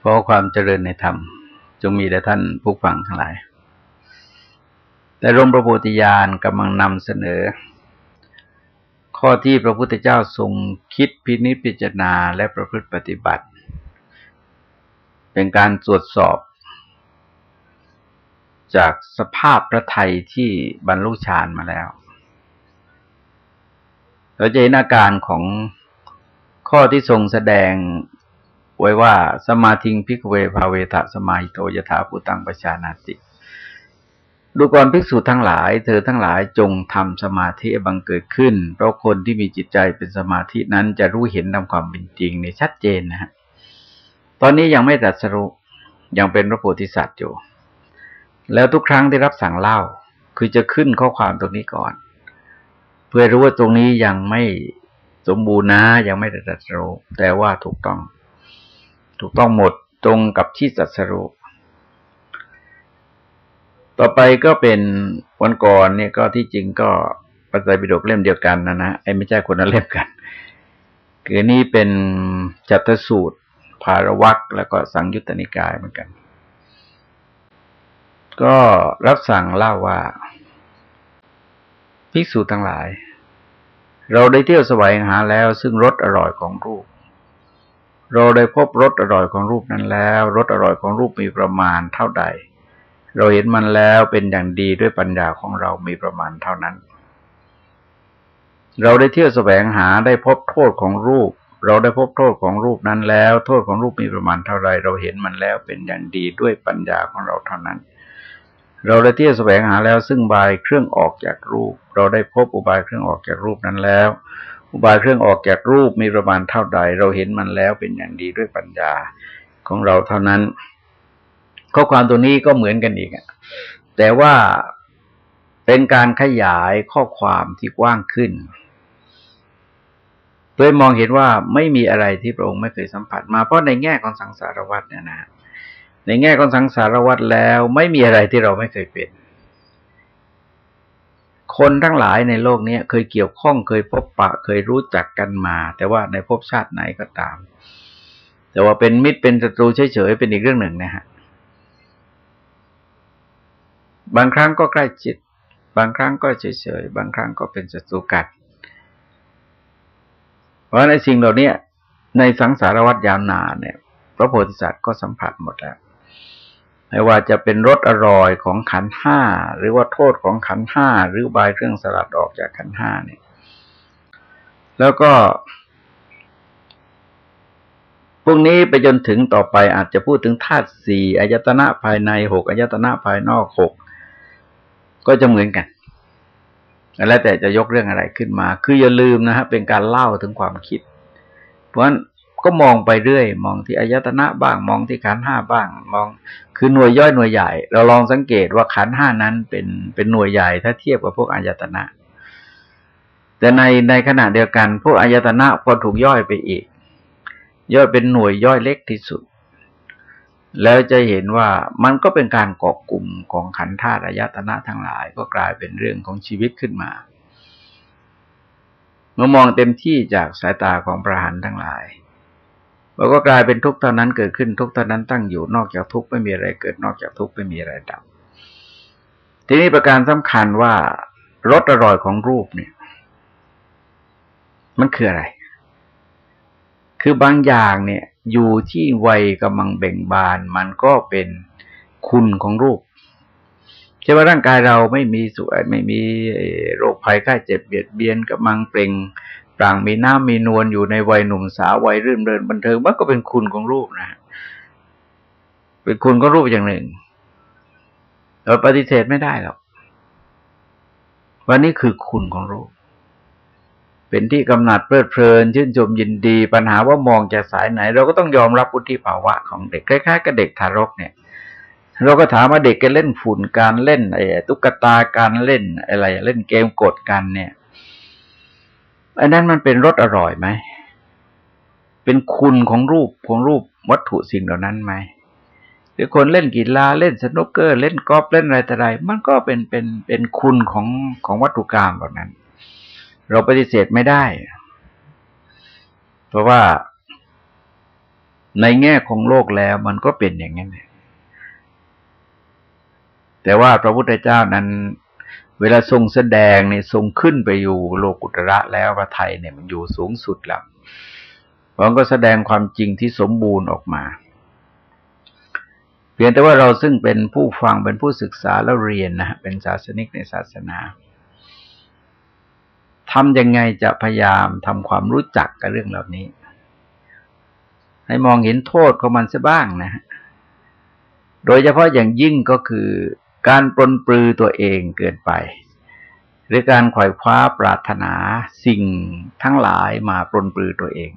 เพราะความเจริญในธรรม จงมีแด่ท่านผู้ฟังทั้งหลาย แต่รมพระโพธิญาณกำลังนำเสนอ ข้อที่พระพุทธเจ้าทรงคิดพินิจพิจารณาและประพฤติปฏิบัติ เป็นการตรวจสอบ จากสภาพพระไทยที่บรรลุฌานมาแล้ว เราจะเห็นอาการของข้อที่ทรงแสดง ไว้ว่าสมาธิงพิกเวภาเวทะสมาหิโตยถาปุตังปชานาติ ดูก่อนภิกษุทั้งหลาย เธอทั้งหลายจงทำสมาธิบังเกิดขึ้น เพราะคนที่มีจิตใจเป็นสมาธินั้นจะรู้เห็นตามความเป็นจริงในชัดเจนนะฮะตอนนี้ยังไม่ตรัสรู้ยังเป็นพระโพธิสัตว์อยู่ แล้วทุกครั้งที่รับสั่งเล่า คือจะขึ้นข้อความตรงนี้ก่อน เพื่อรู้ว่าตรงนี้ยังไม่สมบูรณ์นะยังไม่ได้ตรัสรู้แต่ว่าถูกต้อง ถูกต้องหมดตรงกับที่สัสรุต่อไปก็เป็นวันก่อนเนี่ยก็ที่จริงก็ปัจจัยปิฎกเล่มเดียวกันนะนะไอ้ไม่ใช่คนละเล่มกัน คือนี่เป็นจัตสูตร ภารวักแล้วก็สังยุตตนิกายเหมือนกัน ก็รับสั่งเล่าว่าภิกษุทั้งหลาย เราได้เที่ยวสวายหาแล้วซึ่งรสอร่อยของรูป เราได้พบรสอร่อยของรูปนั้นแล้วรสอร่อยของรูปมีประมาณเท่าใด เราเห็นมันแล้วเป็นอย่างดีด้วยปัญญาของเรามีประมาณเท่านั้น เราได้เที่ยวแสวงหาได้พบโทษของรูป เราได้พบโทษของรูปนั้นแล้ว โทษของรูปมีประมาณเท่าไร เราเห็นมันแล้วเป็นอย่างดีด้วยปัญญาของเราเท่านั้น เราได้เที่ยวแสวงหาแล้วซึ่งบายเครื่องออกจากรูป เราได้พบอุบายเครื่องออกจากรูปนั้นแล้ว อุบายเครื่องออกจากรูปมีประมาณเท่าใด เราเห็นมันแล้วเป็นอย่างดีด้วยปัญญาของเราเท่านั้น ข้อความตัวนี้ก็เหมือนกันอีกแต่ว่าเป็นการขยายข้อความที่กว้างขึ้นโดยมองเห็นว่าไม่มีอะไรที่พระองค์ไม่เคยสัมผัส มาเพราะในแง่ของสังสารวัฏเนี่ยนะในแง่ของสังสารวัฏแล้ว ไม่มีอะไรที่เราไม่เคยเป็น คนทั้งหลายในโลกนี้เคยเกี่ยวข้องเคยพบปะ เคยรู้จักกันมา แต่ว่าในภพชาติไหนก็ตาม แต่ว่าเป็นมิตรเป็นศัตรูเฉยๆเป็นอีกเรื่องหนึ่งนะฮะบางครั้งก็ใกล้จิต บางครั้งก็เฉยๆบางครั้งก็เป็นศัตรูกัดเพราะในสิ่งเหล่านี้ในสังสารวัฏยาวนานเนี่ย พระโพธิสัตว์ก็สัมผัสหมดแล้ว ไม่ว่าจะเป็นรสอร่อยของขันห้าหรือว่าโทษของขันห้าหรือบายเครื่องสลัดออกจากขันห้าเนี่ย แล้วก็พวกนี้ไปจนถึงต่อไปอาจจะพูดถึงธาตุสี่อายตนะภายในหกอายตนะภายนอกหกก็จะเหมือนกัน แล้วแต่จะยกเรื่องอะไรขึ้นมา คืออย่าลืมนะฮะเป็นการเล่าถึงความคิด เพราะฉะนั้น ก็มองไปเรื่อย มองที่อายตนะบ้าง มองที่ขันห้าบ้าง มองคือหน่วยย่อยหน่วยใหญ่ เราลองสังเกตว่าขันห้านั้นเป็นเป็นหน่วยใหญ่ถ้าเทียบกับพวกอายตนะ แต่ในในขณะเดียวกัน พวกอายตนะพอถูกย่อยไปอีก ย่อยเป็นหน่วยย่อยเล็กที่สุด แล้วจะเห็นว่ามันก็เป็นการเกาะกลุ่มของขันธาตุอายตนะทั้งหลาย ก็กลายเป็นเรื่องของชีวิตขึ้นมาเมื่อมองเต็มที่จากสายตาของประหารทั้งหลาย เราก็กลายเป็นทุกข์เท่านั้นเกิดขึ้นทุกข์เท่านั้นตั้งอยู่นอกจากทุกข์ไม่มีอะไรเกิดนอกจากทุกข์ไม่มีอะไรดับทีนี้ประการสำคัญว่ารสอร่อยของรูปเนี่ย มันคืออะไร คือบางอย่างเนี่ย อยู่ที่วัยกำลังเบ่งบาน มันก็เป็นคุณของรูปใช่ว่าร่างกายเราไม่มีสวยไม่มีโรคภัยไข้เจ็บเบียดเบียนกำลังเปล่ง ปรางมีน้ำมีนวลอยู่ในวัยหนุ่มสาววัยรื่นเริงบันเทิงมันก็เป็นคุณของรูปนะ เป็นคุณของรูปอย่างหนึ่งเราปฏิเสธไม่ได้หรอกวันนี้คือคุณของรูป เป็นที่กำหนัดเพลิดเพลิน ชื่นชมยินดี ปัญหาว่ามองจากสายไหน เราก็ต้องยอมรับวุฒิภาวะของเด็กคล้ายๆกับเด็กทารกเนี่ยเราก็ถามว่าเด็กกันเล่นฝุ่นการเล่นไอ้ตุ๊กตาการเล่นอะไร เล่นเกมกดกันเนี่ย อันนั้นมันเป็นรสอร่อยไหม เป็นคุณของรูปของรูปวัตถุสิ่งเหล่านั้นไหมหรือคนเล่นกีฬาเล่นสนุกเกอร์ เล่นกอล์ฟเล่นอะไรแต่ไรมันก็เป็นเป็นเป็นคุณของของวัตถุกรรมเหล่านั้น เราปฏิเสธไม่ได้ เพราะว่าในแง่ของโลกแล้วมันก็เป็นอย่างนั้นแต่ว่าพระพุทธเจ้านั้น เวลาทรงแสดงเนี่ยทรงขึ้นไปอยู่โลกุตระแล้วพระไทยเนี่ยมันอยู่สูงสุดแล้วพระองค์ก็แสดงความจริงที่สมบูรณ์ออกมา เพียงแต่ว่าเราซึ่งเป็นผู้ฟังเป็นผู้ศึกษาแล้วเรียนนะเป็นศาสนิกในศาสนาทำยังไงจะพยายามทำความรู้จักกับเรื่องเหล่านี้ ให้มองเห็นโทษของมันซะบ้างนะ โดยเฉพาะอย่างยิ่งก็คือ การปลนปลือตัวเองเกินไป หรือการขวายคว้าปรารถนาสิ่งทั้งหลายมาปลนปลือตัวเอง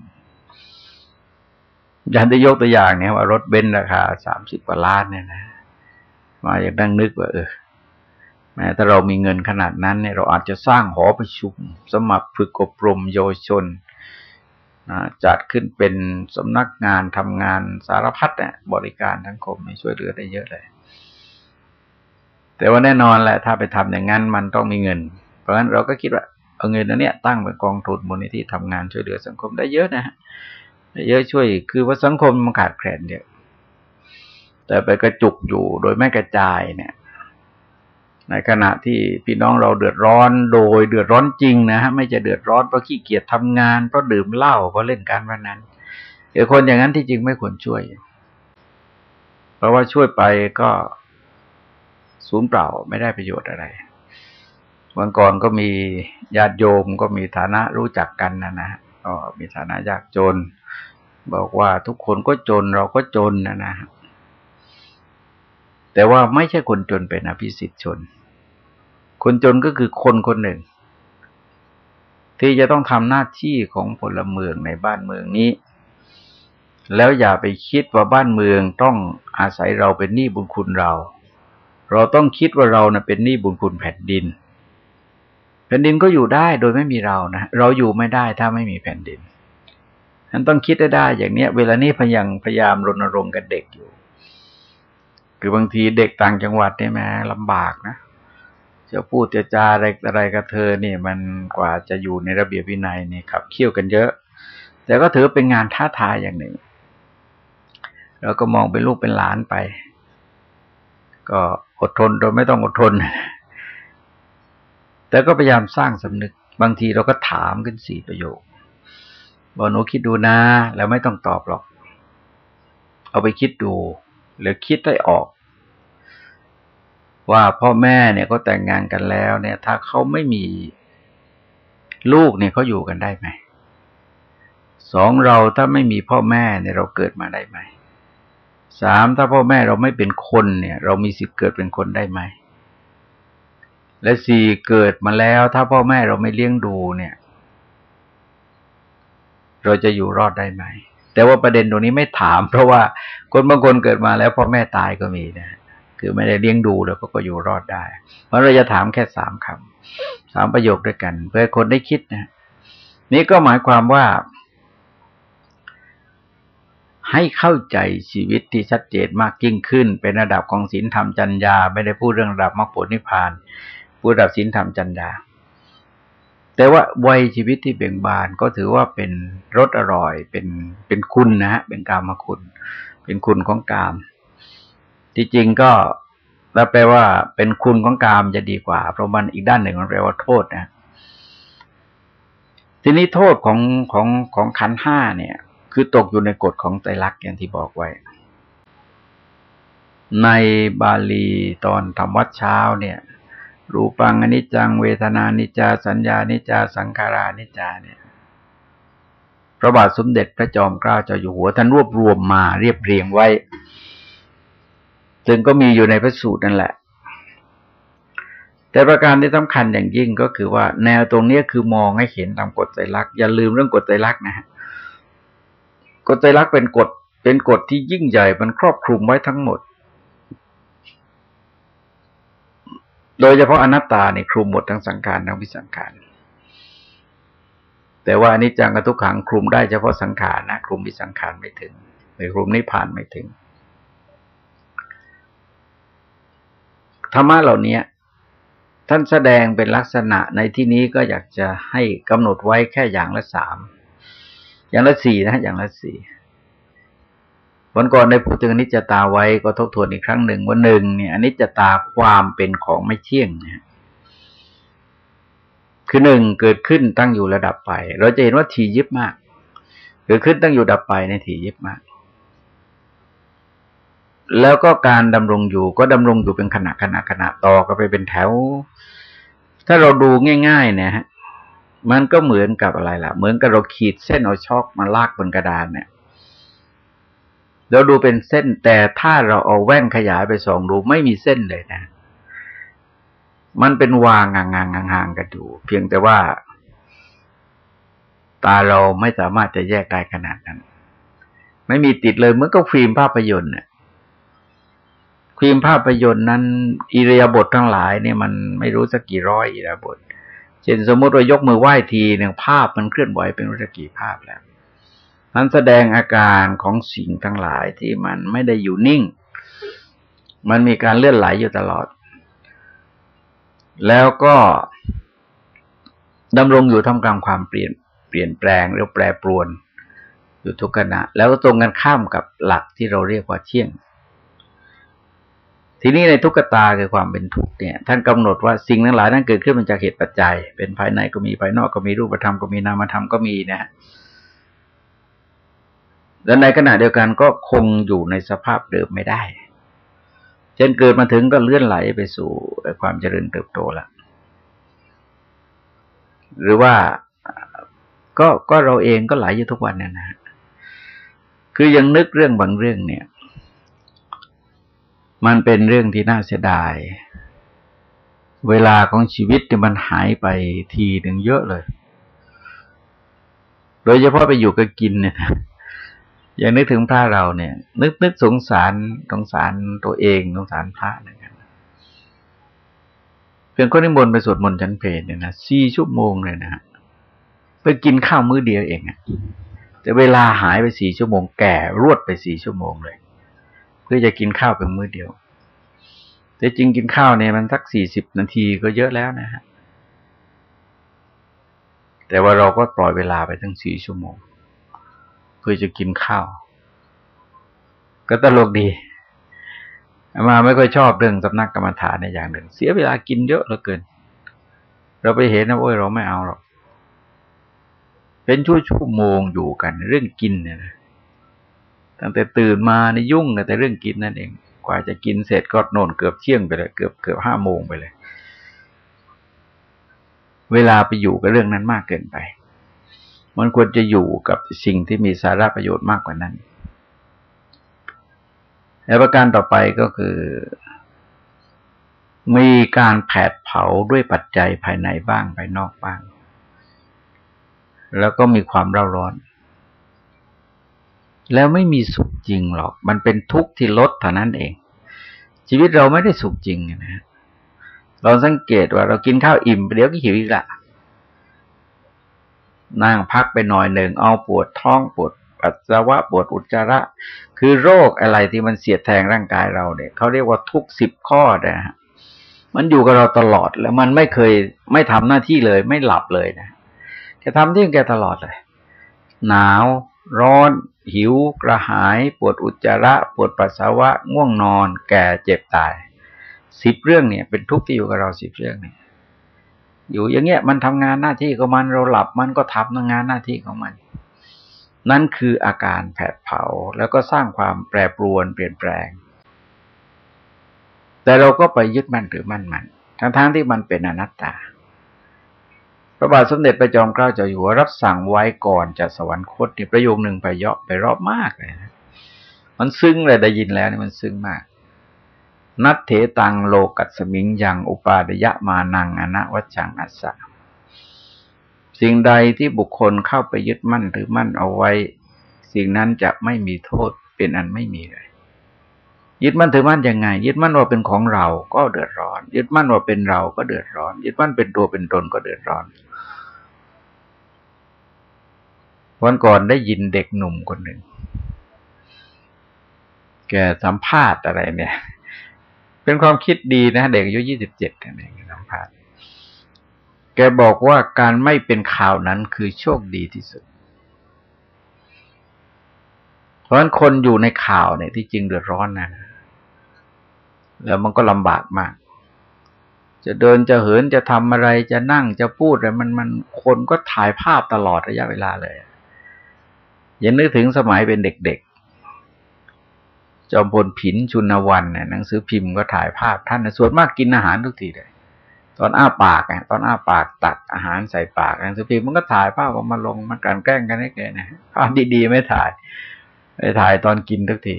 อย่างที่ยกตัวอย่างเนี่ยว่ารถเบนซ์ราคาสามสิบกว่าล้านเนี่ยนะ มาอย่างนั่งนึกว่าเออแม้ถ้าเรามีเงินขนาดนั้นเนี่ยเราอาจจะสร้างหอประชุม สมัครฝึกอบรมโยชนจัดขึ้นเป็นสำนักงานทำงานสารพัดเนี่ยบริการทั้งคมช่วยเหลือได้เยอะเลย แต่ว่าแน่นอนแหละถ้าไปทำอย่างนั้นมันต้องมีเงิน เพราะฉะนั้นเราก็คิดว่าเอาเงินนั้นเนี่ยตั้งเป็นกองทุนมูลนิธิทำงานช่วยเหลือสังคมได้เยอะนะฮะเยอะช่วย คือว่าสังคมมันขาดแคลนเยอะแต่ไปกระจุกอยู่โดยไม่กระจายเนี่ย ในขณะที่พี่น้องเราเดือดร้อนโดยเดือดร้อนจริงนะฮะไม่จะเดือดร้อนเพราะขี้เกียจทำงานเพราะดื่มเหล้าเพราะเล่นการพนันเออคนอย่างนั้นที่จริงไม่ควรช่วย เพราะว่าช่วยไปก็ สูญเปล่าไม่ได้ประโยชน์อะไรวันก่อนก็มีญาติโยมก็มีฐานะรู้จักกันนะนะก็มีฐานะยากจน บอกว่าทุกคนก็จนเราก็จนนะนะ แต่ว่าไม่ใช่คนจนเป็นอภิสิทธิชน คนจนก็คือคนคนหนึ่ง ที่จะต้องทำหน้าที่ของพลเมืองในบ้านเมืองนี้ แล้วอย่าไปคิดว่าบ้านเมืองต้องอาศัยเราเป็นหนี้บุญคุณเรา เราต้องคิดว่าเรานะ่ะเป็นหนี้บุญคุณแผ่นดิน แผ่นดินก็อยู่ได้โดยไม่มีเรานะเราอยู่ไม่ได้ถ้าไม่มีแผ่นดินนั้นต้องคิดได้ได้อย่างเนี้ย เวลานี้พยายามพยายามรณรงค์กับเด็กอยู่ คือบางทีเด็กต่างจังหวัดเนี่ยแม้ลำบากนะจะพูดจะจาอะไรอะไรกับเธอเนี่ยมันกว่าจะอยู่ในระเบียบวินัยเนี่ยขับเคี่ยวกันเยอะ แต่ก็ถือเป็นงานท้าทายอย่างหนึ่งเราก็มองเป็นลูกเป็นหลานไป ก็ อดทนโดยไม่ต้องอดทน แต่ก็พยายามสร้างสำนึก บางทีเราก็ถามขึ้นสี่ประโยคบอกหนูคิดดูนะ แล้วไม่ต้องตอบหรอก เอาไปคิดดู หรือคิดได้ออก ว่าพ่อแม่เนี่ยก็แต่งงานกันแล้ว เนี่ย ถ้าเขาไม่มีลูกเนี่ยเขาอยู่กันได้ไหมสองเราถ้าไม่มีพ่อแม่เนี่ยเราเกิดมาได้ไหม สามถ้าพ่อแม่เราไม่เป็นคนเนี่ย เรามีสิทธิ์เกิดเป็นคนได้ไหม และสี่เกิดมาแล้ว ถ้าพ่อแม่เราไม่เลี้ยงดูเนี่ย เราจะอยู่รอดได้ไหม แต่ว่าประเด็นตรงนี้ไม่ถาม เพราะว่าคนบางคนเกิดมาแล้วพ่อแม่ตายก็มีนะคือไม่ได้เลี้ยงดูแล้วก็อยู่รอดได้ เพราะเราจะถามแค่สามคำสามประโยคด้วยกัน เพื่อคนได้คิดนะนี่ก็หมายความว่า ให้เข้าใจชีวิตที่ชัดเจนมากยิ่งขึ้น เป็นระดับของศีลธรรมจัญญา ไม่ได้พูดเรื่องระดับมรรคผลนิพพานพูดระดับศีลธรรมจัญญา แต่ว่าวัยชีวิตที่เบ่งบานก็ถือว่าเป็นรสอร่อยเป็นเป็นคุณนะฮะเป็นกามคุณ เป็นคุณของกาม ที่จริงก็แล้วแปลว่าเป็นคุณของกามจะดีกว่า เพราะมันอีกด้านหนึ่งมันแปลว่าโทษนะทีนี้โทษของของของขันห้าเนี่ย คือตกอยู่ในกฎของไตรลักษณ์อย่างที่บอกไว้ ในบาลีตอนทำวัดเช้าเนี่ย รูปังอนิจจังเวทนานิจจาสัญญานิจจาสังขารานิจจาเนี่ยพระบาทสมเด็จพระจอมเกล้าเจ้าอยู่หัวท่านรวบรวมมาเรียบเรียงไว้ ซึ่งก็มีอยู่ในพระสูตรนั่นแหละ แต่ประการที่สำคัญอย่างยิ่งก็คือว่า แนวตรงนี้คือมองให้เห็นตามกฎใจรัก อย่าลืมเรื่องกฎใจรักนะฮะ กฎใจรักเป็นกฎเป็นกฎที่ยิ่งใหญ่มันครอบคลุมไว้ทั้งหมด โดยเฉพาะอนัตตาในคลุมหมดทั้งสังขารทั้งวิสังขารแต่ว่าอนิจจังกับทุกขังคลุมได้เฉพาะสังขารนะคลุมวิสังขารไม่ถึงในคลุมนิพพานไม่ถึงธรรมะเหล่านี้ท่านแสดงเป็นลักษณะในที่นี้ก็อยากจะให้กำหนดไว้แค่อย่างละสาม อย่างละสี่นะ อย่างละสี่วันก่อนได้พูดถึงอนิจจตาไว้ก็ทบทวนอีกครั้งหนึ่งว่าหนึ่งเนี่ยอนิจจตาความเป็นของไม่เที่ยงนะคือหนึ่งเกิดขึ้นตั้งอยู่ระดับไป เราจะเห็นว่าทียิบมาก เกิดขึ้นตั้งอยู่ดับไปในทียิบมาก แล้วก็การดำรงอยู่ก็ดำรงอยู่เป็นขณะขณะขณะต่อก็ไปเป็นแถว ถ้าเราดูง่ายๆเนี่ยฮะ มันก็เหมือนกับอะไรล่ะ เหมือนกับเราขีดเส้นเอาช็อกมาลากบนกระดานเนี่ยเราดูเป็นเส้นแต่ถ้าเราเอาแว่นขยายไปส่องดูไม่มีเส้นเลยนะ มันเป็นวางงางๆห่างๆกันอยู่เพียงแต่ว่า ตาเราไม่สามารถจะแยกได้ขนาดนั้น ไม่มีติดเลยเหมือนกับฟิล์มภาพยนตร์เนี่ยฟิล์มภาพยนตร์นั้น อิริยาบถททั้งหลายเนี่ยมันไม่รู้สักกี่ร้อยอิริยาบถ เช่นสมมติว่ายกมือไหว้ทีหนึ่งภาพมันเคลื่อนไหวเป็นรู้สักกี่ภาพแล้วนั้นแสดงอาการของสิ่งทั้งหลายที่มันไม่ได้อยู่นิ่ง มันมีการเลื่อนไหลอยู่ตลอด แล้วก็ดำรงอยู่ท่ามกลางความเปลี่ยนเปลี่ยนแปลงหรือแปรปรวนอยู่ทุกขณะ แล้วก็ตรงกันข้ามกับหลักที่เราเรียกว่าเที่ยง ทีนี้ในทุกขตาคือความเป็นทุกข์เนี่ยท่านกำหนดว่าสิ่งทั้งหลายนั้นเกิดขึ้นมาจากเหตุปัจจัย เป็นภายในก็มีภายนอกก็มีรูปธรรมก็มีนามธรรมก็มีนะฮะและในขณะเดียวกันก็คงอยู่ในสภาพเดิมไม่ได้เช่นเกิดมาถึงก็เลื่อนไหลไปสู่ความเจริญเติบโตล้วหรือว่าก็ก็เราเองก็ไหลอยู่ทุกวันนี่ยนะคือยังนึกเรื่องบางเรื่องเนี่ย มันเป็นเรื่องที่น่าเสียดาย เวลาของชีวิตเนี่ยมันหายไปทีหนึ่งเยอะเลย โดยเฉพาะไปอยู่กับกินเนี่ยอย่างนึกถึงพระเราเนี่ย นึกนึกสงสารสงสารตัวเองสงสารพระเหมือนกันเพียงคนนิมนต์ไปสวดมนต์ชั้นเพลเนี่ยนะสี่ชั่วโมงเลยนะฮะไปกินข้าวมื้อเดียวเองอะแต่เวลาหายไปสี่ชั่วโมงแก่รวดไปสี่ชั่วโมงเลย พื่อจะกินข้าวเป็นมื้อเดียว แต่จริงกินข้าวเนี่ยมันสักสี่สิบนาทีก็เยอะแล้วนะฮะแต่ว่าเราก็ปล่อยเวลาไปทั้งสี่ชั่วโมง เพื่อจะกินข้าว ก็ตลกดีมาไม่ค่อยชอบเรื่องสำนักกรรมฐานในอย่างหนึ่ง เสียเวลากินเยอะเหลือเกิน เราไปเห็นนะโอ้ยเราไม่เอาหรอกเป็นชั่วชั่วโมงอยู่กัน เรื่องกินเนี่ยนะ ตั้งแต่ตื่นมาในยุ่งแต่เรื่องกินนั่นเอง กว่าจะกินเสร็จก็โน่นเกือบเที่ยงไปเลยเกือบเกือบห้าโมงไปเลย เวลาไปอยู่กับเรื่องนั้นมากเกินไป มันควรจะอยู่กับสิ่งที่มีสาระประโยชน์มากกว่านั้นและประการต่อไปก็คือ มีการแผดเผาด้วยปัจจัยภายในบ้างภายนอกบ้าง แล้วก็มีความเร่าร้อน แล้วไม่มีสุขจริงหรอก มันเป็นทุกข์ที่ลดเท่านั้นเอง ชีวิตเราไม่ได้สุขจริงนะเราสังเกตว่าเรากินข้าวอิ่มเดี๋ยวก็หิวอีกละนั่งพักไปหน่อยหนึ่งเอาปวดท้องปวดปัสสาวะปวดอุจจาระ คือโรคอะไรที่มันเสียดแทงร่างกายเราเนี่ยเขาเรียกว่าทุกสิบข้อนะฮะมันอยู่กับเราตลอดแล้วมันไม่เคยไม่ทำหน้าที่เลย ไม่หลับเลยนะแกทำที่แกตลอดเลย หนาว ร้อน หิว กระหาย ปวดอุจจาระ ปวดปัสสาวะ ง่วงนอน แก่เจ็บตายสิบเรื่องเนี่ย เป็นทุกข์ที่อยู่กับเราสิบเรื่องเนี่ยอยู่อย่างเงี้ยมันทำงานหน้าที่ของมันเราหลับมันก็ทำงานหน้าที่ของมัน นั่นคืออาการแผดเผาแล้วก็สร้างความแปรปรวนเปลี่ยนแปลง แต่เราก็ไปยึดมั่นหรือมั่นมันทั้งๆทที่มันเป็นอนัตตา ระบาทสมเด็จพระจอมเกล้าเจ้าอยู่หัวรับสั่งไว้ก่อนจะสวรรคตนี่ประโยคหนึ่งไปเยาะไปรอบมากเลยนะมันซึ้งเลยได้ยินแล้วนี่มันซึ้งมาก นัตเถตังโลกัสมิงยังอุปาดยะมานังอนะวัจังอัสสะสิ่งใดที่บุคคลเข้าไปยึดมั่นหรือมั่นเอาไว้ สิ่งนั้นจะไม่มีโทษเป็นอันไม่มีเลย ยึดมั่นถือมั่นยังไง ยึดมั่นว่าเป็นของเราก็เดือดร้อน ยึดมั่นว่าเป็นเราก็เดือดร้อน ยึดมั่นเป็นตัวเป็นตนก็เดือดร้อนวันก่อนได้ยินเด็กหนุ่มคนหนึ่ง แกสัมภาษณ์อะไรเนี่ย เป็นความคิดดีนะเด็กอายุยี่สิบเจ็ดนั่นเองสัมภาษณ์ แกบอกว่าการไม่เป็นข่าวนั้นคือโชคดีที่สุด เพราะฉะนั้นคนอยู่ในข่าวเนี่ยที่จริงเดือดร้อนนะ แล้วมันก็ลำบากมาก จะเดินจะเหินจะทำอะไรจะนั่งจะพูดอะไรมันมันคนก็ถ่ายภาพตลอดระยะเวลาเลยอย่านึกถึงสมัยเป็นเด็กๆ จอมพลผินชุนวันเนี่ยหนังสือพิมพ์ก็ถ่ายภาพท่านส่วนมากกินอาหารทุกทีเลยตอนอ้าปากอะตอนอ้าปากตักอาหารใส่ปากหนังสือพิมพ์มันก็ถ่ายภาพออกมาลงมันการแกล้งกันได้แกนะภาพดีๆไม่ถ่ายไปถ่ายตอนกินทุกที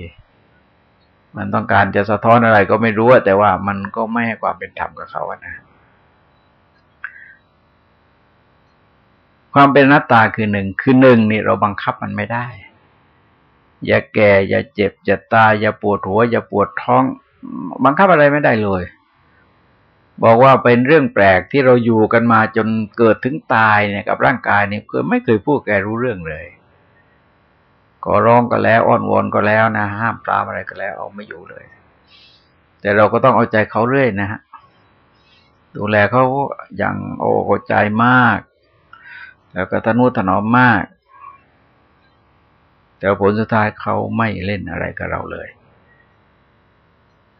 มันต้องการจะสะท้อนอะไรก็ไม่รู้แต่ว่ามันก็ไม่ให้ความเป็นธรรมกับเขาอะนะ ความเป็นนัตตาคือหนึ่งคือหนึ่งนี่เราบังคับมันไม่ได้ อย่าแก่ อย่าเจ็บ อย่าตาย อย่าปวดหัว อย่าปวดท้อง บังคับอะไรไม่ได้เลย บอกว่าเป็นเรื่องแปลกที่เราอยู่กันมาจนเกิดถึงตายเนี่ยกับร่างกายเนี่ยเคยไม่เคยพูดแกรู้เรื่องเลย ก็ร้องก็แล้วอ้อนวอนก็แล้วนะห้ามปรามอะไรก็แล้วเอาไม่อยู่เลย แต่เราก็ต้องเอาใจเขาเรื่อยนะฮะดูแลเขาอย่างโอ้โหใจมาก แล้วก็ทนุถนอมมาก แต่ผลสุดท้ายเขาไม่เล่นอะไรกับเราเลย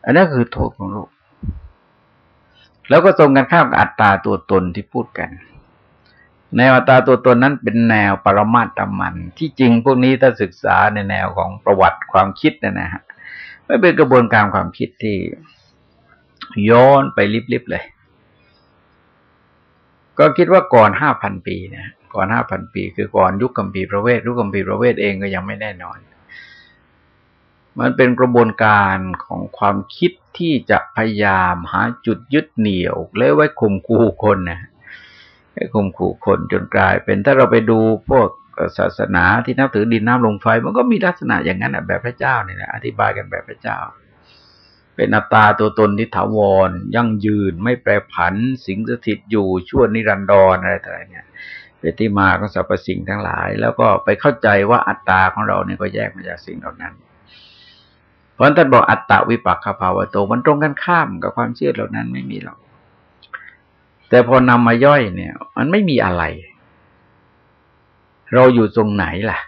อันนี้นคือโทษของลูกแล้วก็ตรงกันข้ามกับอัตตาตัวตนที่พูดกัน แนวอัตราตัวตนนั้นเป็นแนวปรมาตมัน ที่จริงพวกนี้ถ้าศึกษาในแนวของประวัติความคิดนะนะฮะไม่เป็นกระบวนการความคิดที่ย้อนไปลิบๆเลย ก็คิดว่าก่อนห้าพันปีนะก่อนห้าพันปี คือก่อนยุคกัมพีประเวทยุคกัมพีประเวทเองก็ยังไม่แน่นอน มันเป็นกระบวนการของความคิดที่จะพยายามหาจุดยึดเหนี่ยวและไว้ข่มขู่คนนะ ข่มขู่คนจนกลาย เป็นถ้าเราไปดูพวกศาสนาที่นับถือดินน้ำลมไฟ มันก็มีลักษณะอย่างนั้นแบบพระเจ้าเนี่ยนะอธิบายกันแบบพระเจ้า เป็นอัตตาตัวตนที่ถาวร ยั่งยืนไม่แปรผัน สิงสถิตอยู่ชั่วนิรันดรอะไรต่างเนี่ยเป็นที่มาของสรรพสิ่งทั้งหลาย แล้วก็ไปเข้าใจว่าอัตตาของเราเนี่ยก็แยกมาจากสิ่งเหล่านั้นเพราะท่านบอกอัตตาวิปักขภาวะโตมันตรงกันข้ามกับความเชื่อเหล่านั้นไม่มีหรอก แต่พอนำมาย่อยเนี่ย มันไม่มีอะไร เราอยู่ตรงไหนล่ะ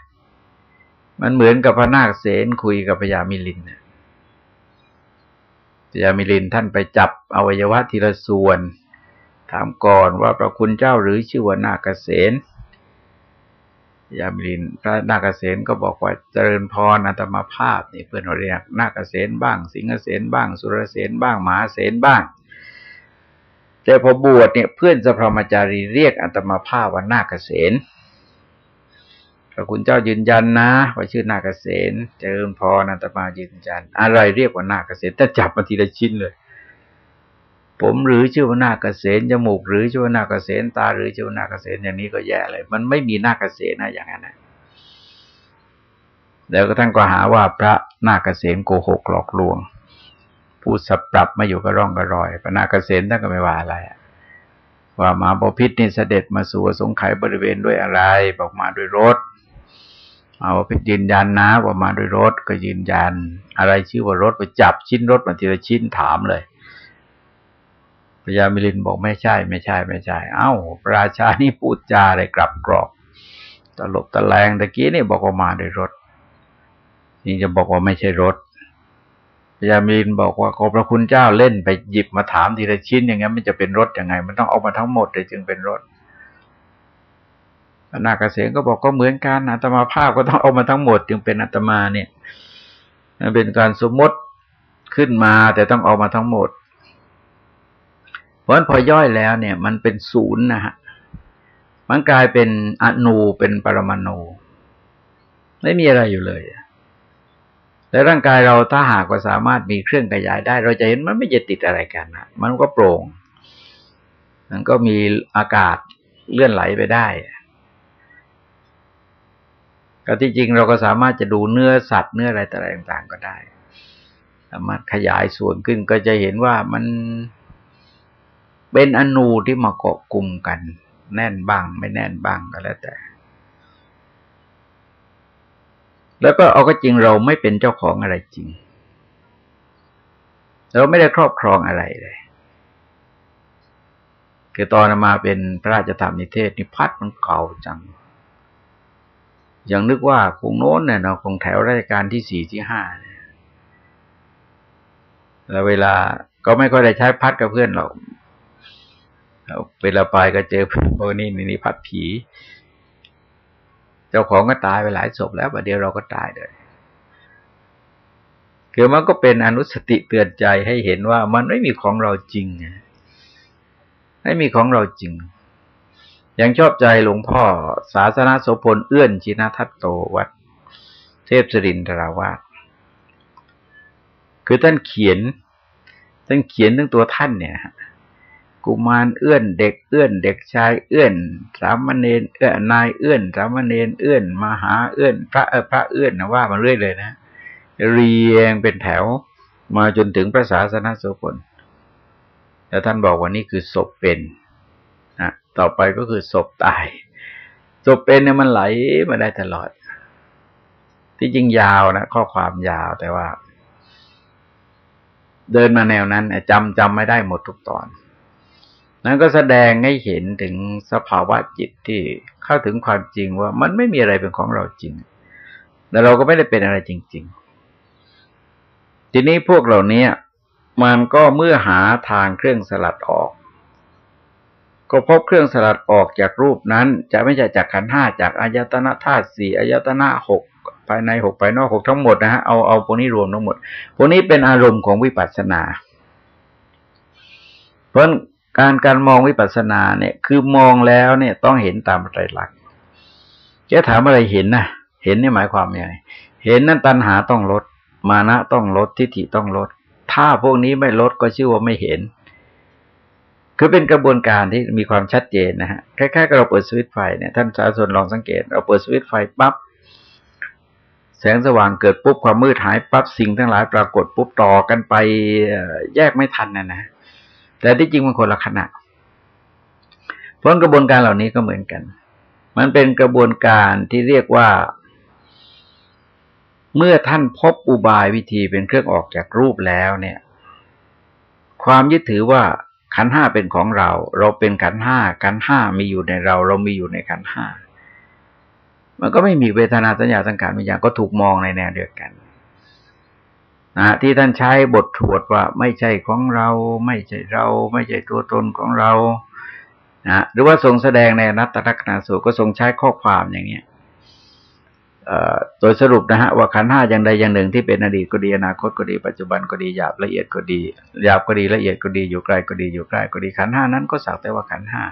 มันเหมือนกับพระนาคเสนคุยกับพญามิลินพญามิลินท่านไปจับอวัยวะทีละส่วน ถามก่อนว่าพระคุณเจ้าหรือชื่อว่านาคเสนพญามิลินพระนาคเสนก็บอกว่าเจริญพรอัตมาภาพนี่เพื่อนเรียกนาคเสนบ้าง สิงห์เสนบ้าง สุรเสนบ้างมหาเสนบ้าง แต่พอบวชเนี่ยเพื่อนสัพพมจารีเรียกอัตมาภาพว่านาคเษนพระคุณเจ้ายืนยันนะว่าชื่อนาคเษนเจริญพรอัตมายืนยัน อะไรเรียกว่านาคเษนถ้าจับมาทีละชิ้นเลย ผมหรือชื่อว่านาคเษนจมูกหรือชื่อว่านาคเษนตาหรือชื่อว่านาคเษนอย่างนี้ก็แย่เลย มันไม่มีนาคเษนนะอย่างนั้นนะแล้วก็ท่านก็หาว่าพระนาคเษนโกหกหลอกลวง พูดสับปรับมาอยู่กับร่องกับรอยปนาเกษตรท่านก็ไม่ว่าอะไรว่ามาบพิษนี่เสด็จมาสู่สงไข่บริเวณด้วยอะไร บอกมาด้วยรถมาบพิษยืนยันนะว่ามาด้วยรถก็ยืนยัน อะไรชื่อว่ารถไปจับชิ้นรถมาทีละชิ้นถามเลยพญามิลินบอกไม่ใช่ ไม่ใช่ ไม่ใช่ เอ้าประราชานี่พูดจาอะไรกลับกรอกตลบตะแลงตะกี้นี่บอกว่ามาด้วยรถนี่จะบอกว่าไม่ใช่รถ พญามีนบอกว่าขอพระคุณเจ้าเล่นไปหยิบมาถามทีละชิ้นอย่างงี้นมันจะเป็นรถยังไง มันต้องเอามาทั้งหมดเลยจึงเป็นรถนาคเกษมก็บอกก็เหมือนกันอาตมาภาพก็ต้องเอามาทั้งหมด จึงเป็นอาตมาเนี่ยมันเป็นการสมมติขึ้นมาแต่ต้องเอามาทั้งหมด เพราะพอย่อยแล้วเนี่ย มันเป็นศูนย์นะฮะมันกลายเป็นอนูเป็นปรมาณูไม่มีอะไรอยู่เลย แต่ร่างกายเราถ้าหากว่าสามารถมีเครื่องขยายได้ เราจะเห็นมันไม่จะติดอะไรกันนะมันก็โปร่ง มันก็มีอากาศเลื่อนไหลไปได้ก็ที่จริงเราก็สามารถจะดูเนื้อสัตว์เนื้ออะไรต่างๆก็ได้ สามารถขยายส่วนขึ้นก็จะเห็นว่ามันเป็นอนูที่มาเกาะกลุ่มกัน แน่นบ้าง ไม่แน่นบ้างก็แล้วแต่ แล้วก็เอาก็จริงเราไม่เป็นเจ้าของอะไรจริง เราไม่ได้ครอบครองอะไรเลย คือตอนมาเป็นพระราชธรรมนิเทศนิพัฒน์มันเก่าจัง ยังนึกว่าคงโน้นเนี่ยเนาะคงแถวราชการที่สี่ที่ห้าเนี่ยแล้วเวลาก็ไม่ค่อยได้ใช้พัดกับเพื่อนหรอกเวลาไปก็เจอเพวกนี้นี่พัดผี จ้าของก็ตายไปหลายศพแล้วประเดี๋ยวเราก็ตายเลยคือมันก็เป็นอนุสติเตือนใจให้เห็นว่ามันไม่มีของเราจริงไม่มีของเราจริง ยังชอบใจหลวงพ่อ ศาสนาโสพลเอื้อนชินาทัตโตวัด เทพสรินทราวาสคือท่านเขียน ท่านเขียนทั้งตัวท่านเนี่ย กุมารเอื้อนเด็กเอื้อน เด็กชายเอื้อน สามเณรเอื้อนนายเอื้อน สามเณรเอื้อนมหาเอื้อน พระเออพระเอื้อนนะว่ามันเรื่อยเลยนะเรียงเป็นแถวมาจนถึงพระศาสนาโสพลแล้วท่านบอกว่านี่คือศพเป็นนะต่อไปก็คือศพตายศพเป็นเนี่ยมันไหลมาได้ตลอด ที่จริงยาวนะข้อความยาวแต่ว่า เดินมาแนวนั้นจำจำไม่ได้หมดทุกตอน นั้นก็แสดงให้เห็นถึงสภาวะจิตที่เข้าถึงความจริงว่ามันไม่มีอะไรเป็นของเราจริง แต่เราก็ไม่ได้เป็นอะไรจริง ๆ ทีนี้พวกเหล่านี้มันก็เมื่อหาทางเครื่องสลัดออก ก็พบเครื่องสลัดออกจากรูปนั้น จะไม่ใช่จากขันห้าจากอายตนะธาตุสี่อายตนะหกภายในหกภายนอกหกทั้งหมดนะฮะเอาเอาพวกนี้รวมทั้งหมดพวกนี้เป็นอารมณ์ของวิปัสสนา เพราะ การการมองวิปัสสนาเนี่ย คือมองแล้วเนี่ยต้องเห็นตามไตรลักษณ์จะถามอะไรเห็นนะเห็นนี่หมายความยังไงเห็นนั้นตัณหาต้องลด มานะต้องลดทิฏฐิต้องลด ถ้าพวกนี้ไม่ลดก็ชื่อว่าไม่เห็น คือเป็นกระบวนการที่มีความชัดเจนนะฮะคล้ายๆกับเราเปิดสวิตไฟเนี่ยท่านสาธารณลองสังเกต เราเปิดสวิตไฟปั๊บแสงสว่างเกิดปุ๊บความมืดหายปั๊บสิ่งทั้งหลายปรากฏปุ๊บต่อกันไปแยกไม่ทันนะนะ แต่ที่จริงมันคนละขณะเพราะกระบวนการเหล่านี้ก็เหมือนกัน มันเป็นกระบวนการที่เรียกว่า เมื่อท่านพบอุบายวิธีเป็นเครื่องออกจากรูปแล้วเนี่ย ความยึดถือว่าขันห้าเป็นของเรา เราเป็นขันห้าขันห้ามีอยู่ในเรา เรามีอยู่ในขันห้ามันก็ไม่มีเวทนาสัญญาสังขารวิญญาณก็ถูกมองในแนวเดียวกัน นะที่ท่านใช้บทถวดว่าไม่ใช่ของเรา ไม่ใช่เรา ไม่ใช่ตัวตนของเรานะหรือว่าทรงแสดงในนัตตลักษณสูตรก็ทรงใช้ข้อความอย่างเนี้ยโดยสรุปนะฮะว่าขันห้าอย่างใดอย่างหนึ่งที่เป็นอดีตก็ดีอนาคตก็ดีปัจจุบันก็ดีหยาบละเอียดก็ดีหยาบก็ดีละเอียดก็ดีอยู่ไกลก็ดีอยู่ใกล้ก็ดีขันห้านั้นก็สักแต่ว่าขันห้า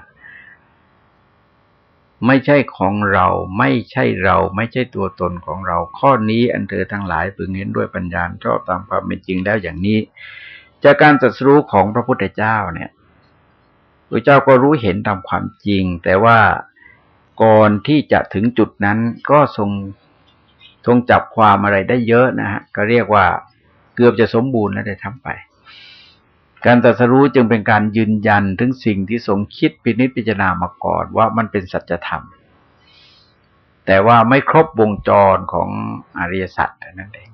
ไม่ใช่ของเรา ไม่ใช่เรา ไม่ใช่ตัวตนของเรา ข้อนี้อันเธอทั้งหลายพึงเห็นด้วยปัญญาชอบตามความเป็นจริงแล้วอย่างนี้ จากการตรัสรู้ของพระพุทธเจ้าเนี่ยพระเจ้าก็รู้เห็นตามความจริง แต่ว่าก่อนที่จะถึงจุดนั้นก็ทรงทรงจับความอะไรได้เยอะนะฮะก็เรียกว่าเกือบจะสมบูรณ์แล้วได้ทำไป การตรัสรู้จึงเป็นการยืนยันถึงสิ่งที่ทรงคิดพินิจพิจารณามาก่อนว่ามันเป็นสัจธรรม แต่ว่าไม่ครบวงจรของอริยสัจนั่นเอง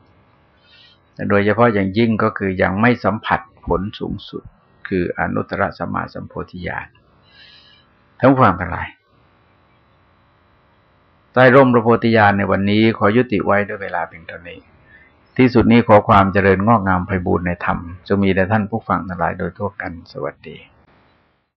แต่โดยเฉพาะอย่างยิ่งก็คือยังไม่สัมผัสผลสูงสุด คืออนุตตรสัมาสัมโพธิญาณทั้งความทั้งหลายใต้ร่มพระโพธิญาณในวันนี้ขอยุติไว้ด้วยเวลาเพียงเท่านี้ ที่สุดนี้ขอความเจริญงอกงามไพบูรณ์ในธรรมจะมีแด่ท่านผู้ฟังทั้งหลายโดยทั่วกันสวัสดี